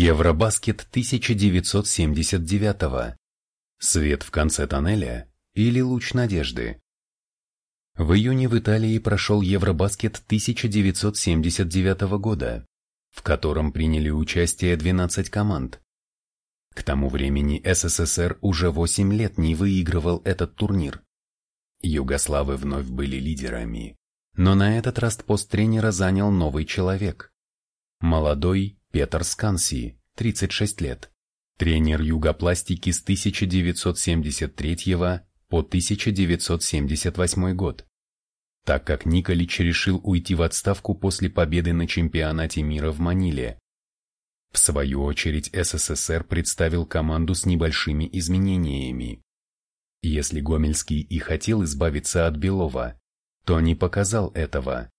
Евробаскет 1979. Свет в конце тоннеля или луч надежды. В июне в Италии прошел Евробаскет 1979 года, в котором приняли участие 12 команд. К тому времени СССР уже 8 лет не выигрывал этот турнир. Югославы вновь были лидерами, но на этот раз пост тренера занял новый человек. Молодой Петр Сканси, 36 лет, тренер югопластики с 1973 по 1978 год. Так как Николич решил уйти в отставку после победы на чемпионате мира в Маниле. В свою очередь СССР представил команду с небольшими изменениями. Если Гомельский и хотел избавиться от Белова, то не показал этого.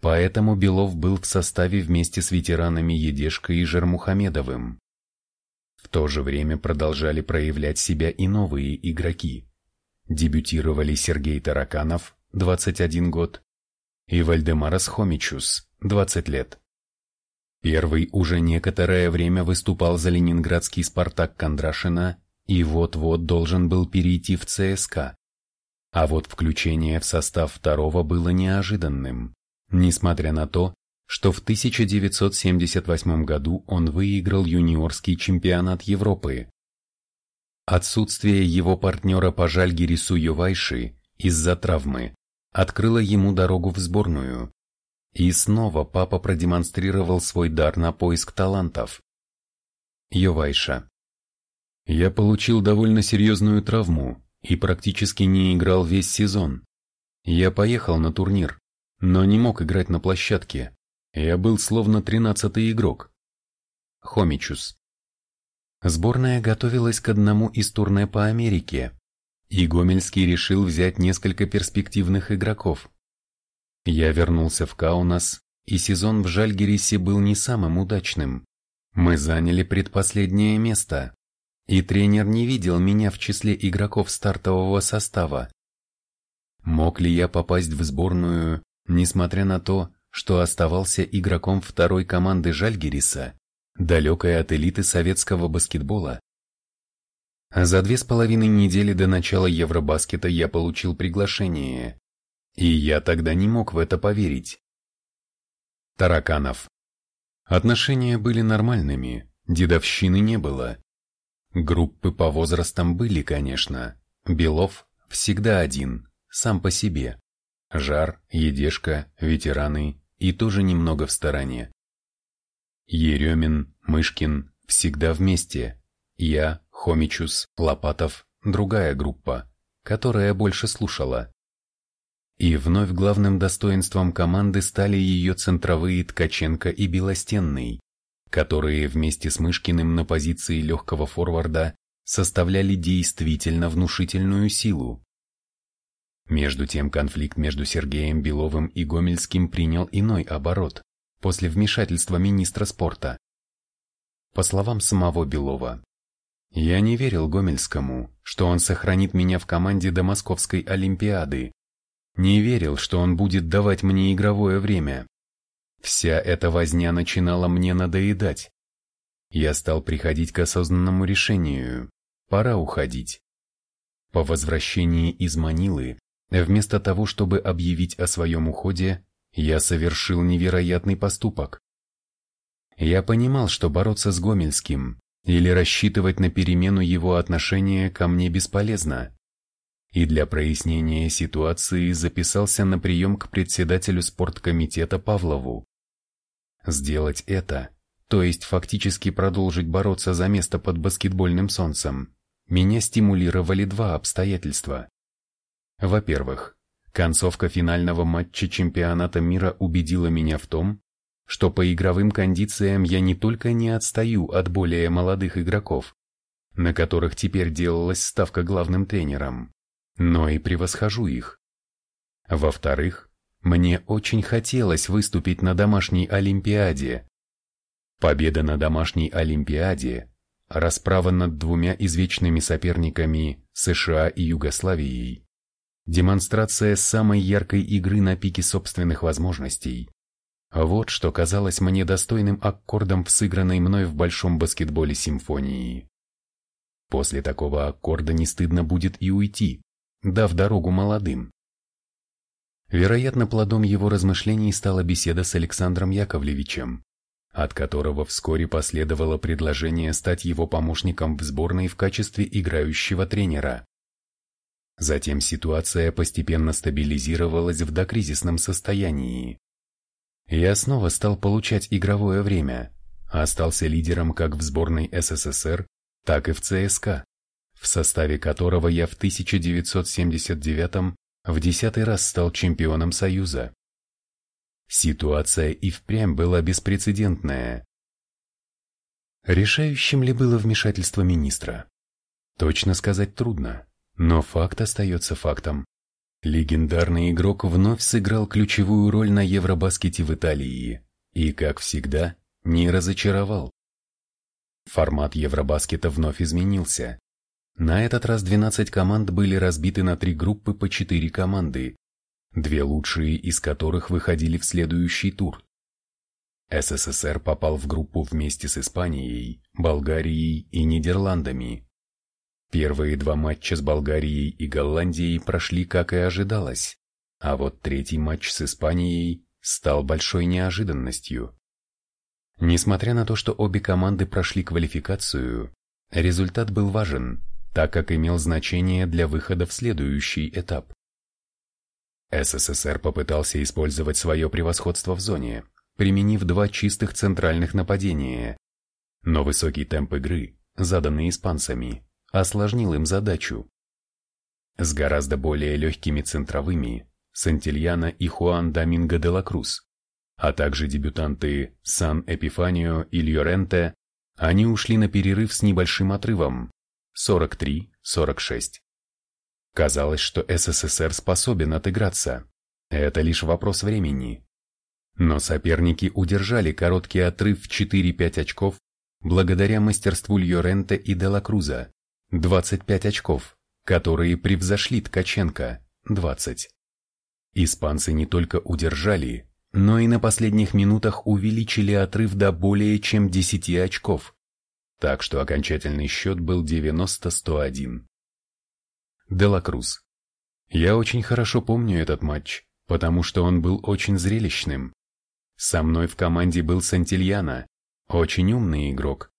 Поэтому Белов был в составе вместе с ветеранами Едешкой и Жермухамедовым. В то же время продолжали проявлять себя и новые игроки. Дебютировали Сергей Тараканов, 21 год, и Вальдемарас Хомичус, 20 лет. Первый уже некоторое время выступал за ленинградский «Спартак» Кондрашина и вот-вот должен был перейти в ЦСКА. А вот включение в состав второго было неожиданным. Несмотря на то, что в 1978 году он выиграл юниорский чемпионат Европы. Отсутствие его партнера по Жальгирису Ювайши из-за травмы открыло ему дорогу в сборную. И снова папа продемонстрировал свой дар на поиск талантов. Ювайша. Я получил довольно серьезную травму и практически не играл весь сезон. Я поехал на турнир, но не мог играть на площадке. Я был словно тринадцатый игрок. Хомичус. Сборная готовилась к одному из турне по Америке, и Гомельский решил взять несколько перспективных игроков. Я вернулся в Каунас, и сезон в Жальгерисе был не самым удачным. Мы заняли предпоследнее место, и тренер не видел меня в числе игроков стартового состава. Мог ли я попасть в сборную, Несмотря на то, что оставался игроком второй команды Жальгириса, далекой от элиты советского баскетбола, за две с половиной недели до начала Евробаскета я получил приглашение, и я тогда не мог в это поверить. Тараканов. Отношения были нормальными, дедовщины не было. Группы по возрастам были, конечно. Белов всегда один, сам по себе. Жар, Едешка, ветераны и тоже немного в стороне. Еремин, Мышкин всегда вместе. Я, Хомичус, Лопатов, другая группа, которая больше слушала. И вновь главным достоинством команды стали ее центровые Ткаченко и Белостенный, которые вместе с Мышкиным на позиции легкого форварда составляли действительно внушительную силу. Между тем конфликт между Сергеем Беловым и Гомельским принял иной оборот после вмешательства министра спорта. По словам самого Белова, «Я не верил Гомельскому, что он сохранит меня в команде до Московской Олимпиады. Не верил, что он будет давать мне игровое время. Вся эта возня начинала мне надоедать. Я стал приходить к осознанному решению. Пора уходить. По возвращении из Манилы Вместо того, чтобы объявить о своем уходе, я совершил невероятный поступок. Я понимал, что бороться с Гомельским или рассчитывать на перемену его отношения ко мне бесполезно. И для прояснения ситуации записался на прием к председателю спорткомитета Павлову. Сделать это, то есть фактически продолжить бороться за место под баскетбольным солнцем, меня стимулировали два обстоятельства. Во-первых, концовка финального матча чемпионата мира убедила меня в том, что по игровым кондициям я не только не отстаю от более молодых игроков, на которых теперь делалась ставка главным тренером, но и превосхожу их. Во-вторых, мне очень хотелось выступить на домашней Олимпиаде. Победа на домашней Олимпиаде, расправа над двумя извечными соперниками США и Югославией, демонстрация самой яркой игры на пике собственных возможностей. Вот что казалось мне достойным аккордом в сыгранной мной в большом баскетболе симфонии. После такого аккорда не стыдно будет и уйти, дав дорогу молодым. Вероятно, плодом его размышлений стала беседа с Александром Яковлевичем, от которого вскоре последовало предложение стать его помощником в сборной в качестве играющего тренера. Затем ситуация постепенно стабилизировалась в докризисном состоянии. Я снова стал получать игровое время, остался лидером как в сборной СССР, так и в ЦСКА, в составе которого я в 1979 в десятый раз стал чемпионом Союза. Ситуация и впрямь была беспрецедентная. Решающим ли было вмешательство министра? Точно сказать трудно, но факт остается фактом. Легендарный игрок вновь сыграл ключевую роль на Евробаскете в Италии и, как всегда, не разочаровал. Формат Евробаскета вновь изменился. На этот раз 12 команд были разбиты на три группы по 4 команды, две лучшие из которых выходили в следующий тур. СССР попал в группу вместе с Испанией, Болгарией и Нидерландами. Первые два матча с Болгарией и Голландией прошли как и ожидалось, а вот третий матч с Испанией стал большой неожиданностью. Несмотря на то, что обе команды прошли квалификацию, результат был важен, так как имел значение для выхода в следующий этап. СССР попытался использовать свое превосходство в зоне, применив два чистых центральных нападения. Но высокий темп игры, заданный испанцами, осложнил им задачу. С гораздо более легкими центровыми Сантильяна и Хуан Доминго де ла Круз, а также дебютанты Сан Эпифанио и Льоренте, они ушли на перерыв с небольшим отрывом, 43-46. Казалось, что СССР способен отыграться. Это лишь вопрос времени. Но соперники удержали короткий отрыв в 4-5 очков благодаря мастерству Льоренте и Делакруза. 25 очков, которые превзошли Ткаченко, 20. Испанцы не только удержали, но и на последних минутах увеличили отрыв до более чем 10 очков так что окончательный счет был 90-101. Делакрус. Я очень хорошо помню этот матч, потому что он был очень зрелищным. Со мной в команде был Сантильяна, очень умный игрок.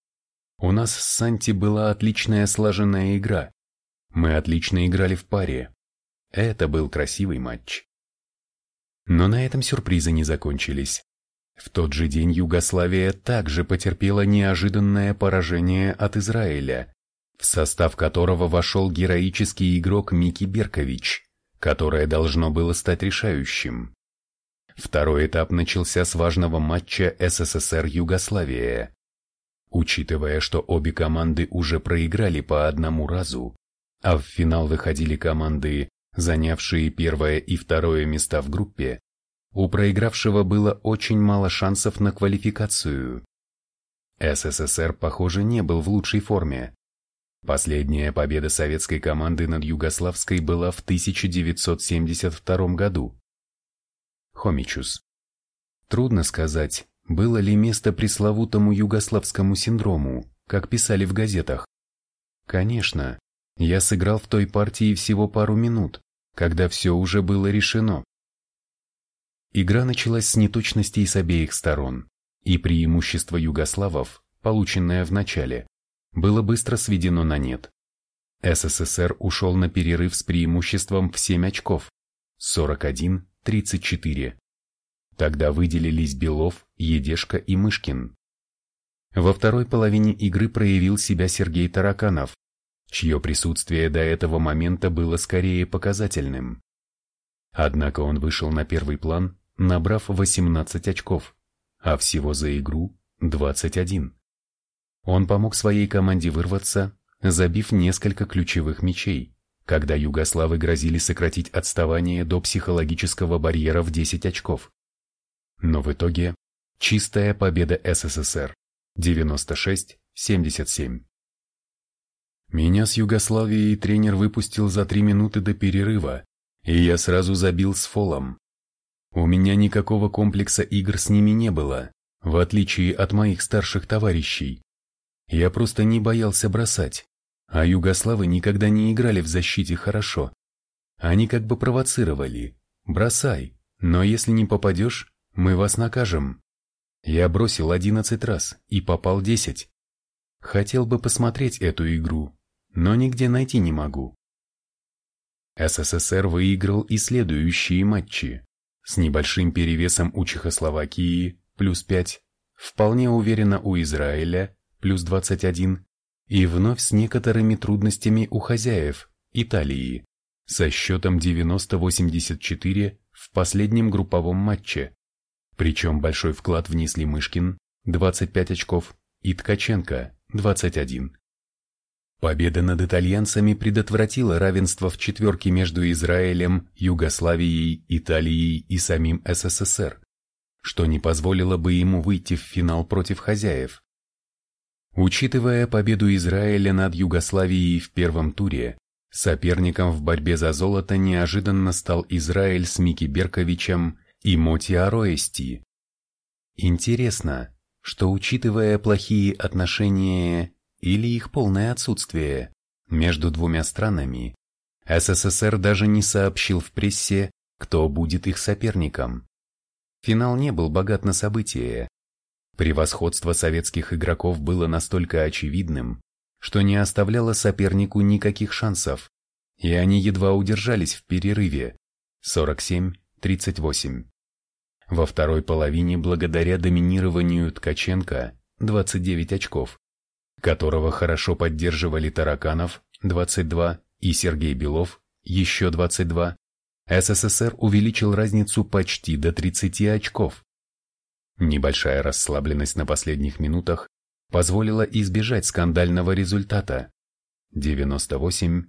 У нас с Санти была отличная слаженная игра. Мы отлично играли в паре. Это был красивый матч. Но на этом сюрпризы не закончились. В тот же день Югославия также потерпела неожиданное поражение от Израиля, в состав которого вошел героический игрок Мики Беркович, которое должно было стать решающим. Второй этап начался с важного матча СССР-Югославия. Учитывая, что обе команды уже проиграли по одному разу, а в финал выходили команды, занявшие первое и второе места в группе, у проигравшего было очень мало шансов на квалификацию. СССР, похоже, не был в лучшей форме. Последняя победа советской команды над Югославской была в 1972 году. Хомичус. Трудно сказать, было ли место пресловутому югославскому синдрому, как писали в газетах. Конечно, я сыграл в той партии всего пару минут, когда все уже было решено. Игра началась с неточностей с обеих сторон, и преимущество югославов, полученное в начале, было быстро сведено на нет. СССР ушел на перерыв с преимуществом в 7 очков, 41-34. Тогда выделились Белов, Едешка и Мышкин. Во второй половине игры проявил себя Сергей Тараканов, чье присутствие до этого момента было скорее показательным. Однако он вышел на первый план набрав 18 очков, а всего за игру 21. Он помог своей команде вырваться, забив несколько ключевых мячей, когда югославы грозили сократить отставание до психологического барьера в 10 очков. Но в итоге чистая победа СССР 96-77. Меня с Югославией тренер выпустил за три минуты до перерыва, и я сразу забил с фолом, У меня никакого комплекса игр с ними не было, в отличие от моих старших товарищей. Я просто не боялся бросать, а югославы никогда не играли в защите хорошо. Они как бы провоцировали. Бросай, но если не попадешь, мы вас накажем. Я бросил одиннадцать раз и попал десять. Хотел бы посмотреть эту игру, но нигде найти не могу. СССР выиграл и следующие матчи. С небольшим перевесом у Чехословакии, плюс 5, вполне уверенно у Израиля, плюс 21, и вновь с некоторыми трудностями у хозяев, Италии, со счетом 90-84 в последнем групповом матче. Причем большой вклад внесли Мышкин, 25 очков, и Ткаченко, 21. Победа над итальянцами предотвратила равенство в четверке между Израилем, Югославией, Италией и самим СССР, что не позволило бы ему выйти в финал против хозяев. Учитывая победу Израиля над Югославией в первом туре, соперником в борьбе за золото неожиданно стал Израиль с Мики Берковичем и Моти Ароэсти. Интересно, что учитывая плохие отношения или их полное отсутствие между двумя странами, СССР даже не сообщил в прессе, кто будет их соперником. Финал не был богат на события. Превосходство советских игроков было настолько очевидным, что не оставляло сопернику никаких шансов, и они едва удержались в перерыве 47-38. Во второй половине благодаря доминированию Ткаченко 29 очков, которого хорошо поддерживали Тараканов 22 и Сергей Белов еще 22, СССР увеличил разницу почти до 30 очков. Небольшая расслабленность на последних минутах позволила избежать скандального результата 98-76.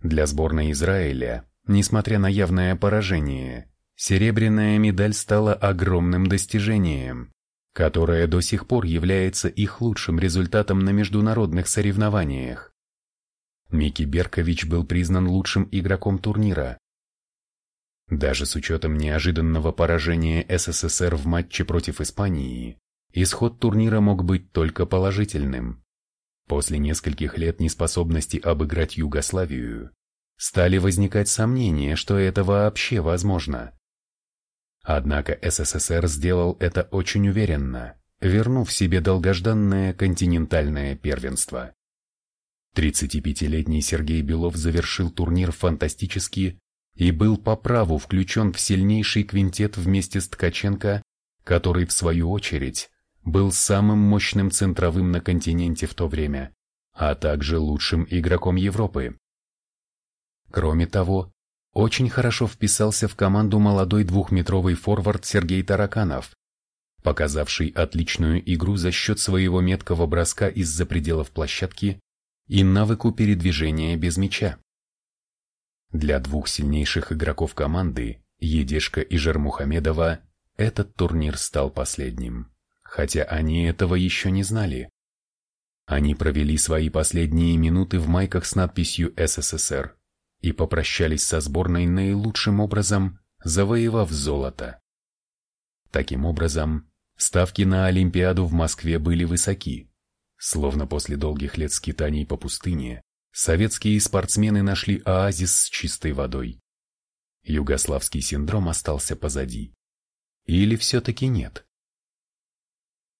Для сборной Израиля, несмотря на явное поражение, серебряная медаль стала огромным достижением которая до сих пор является их лучшим результатом на международных соревнованиях. Микки Беркович был признан лучшим игроком турнира. Даже с учетом неожиданного поражения СССР в матче против Испании, исход турнира мог быть только положительным. После нескольких лет неспособности обыграть Югославию, стали возникать сомнения, что это вообще возможно. Однако СССР сделал это очень уверенно, вернув себе долгожданное континентальное первенство. 35-летний Сергей Белов завершил турнир фантастически и был по праву включен в сильнейший квинтет вместе с Ткаченко, который, в свою очередь, был самым мощным центровым на континенте в то время, а также лучшим игроком Европы. Кроме того, очень хорошо вписался в команду молодой двухметровый форвард Сергей Тараканов, показавший отличную игру за счет своего меткого броска из-за пределов площадки и навыку передвижения без мяча. Для двух сильнейших игроков команды, Едешка и Жермухамедова, этот турнир стал последним, хотя они этого еще не знали. Они провели свои последние минуты в майках с надписью «СССР», и попрощались со сборной наилучшим образом, завоевав золото. Таким образом, ставки на Олимпиаду в Москве были высоки. Словно после долгих лет скитаний по пустыне, советские спортсмены нашли оазис с чистой водой. Югославский синдром остался позади. Или все-таки нет?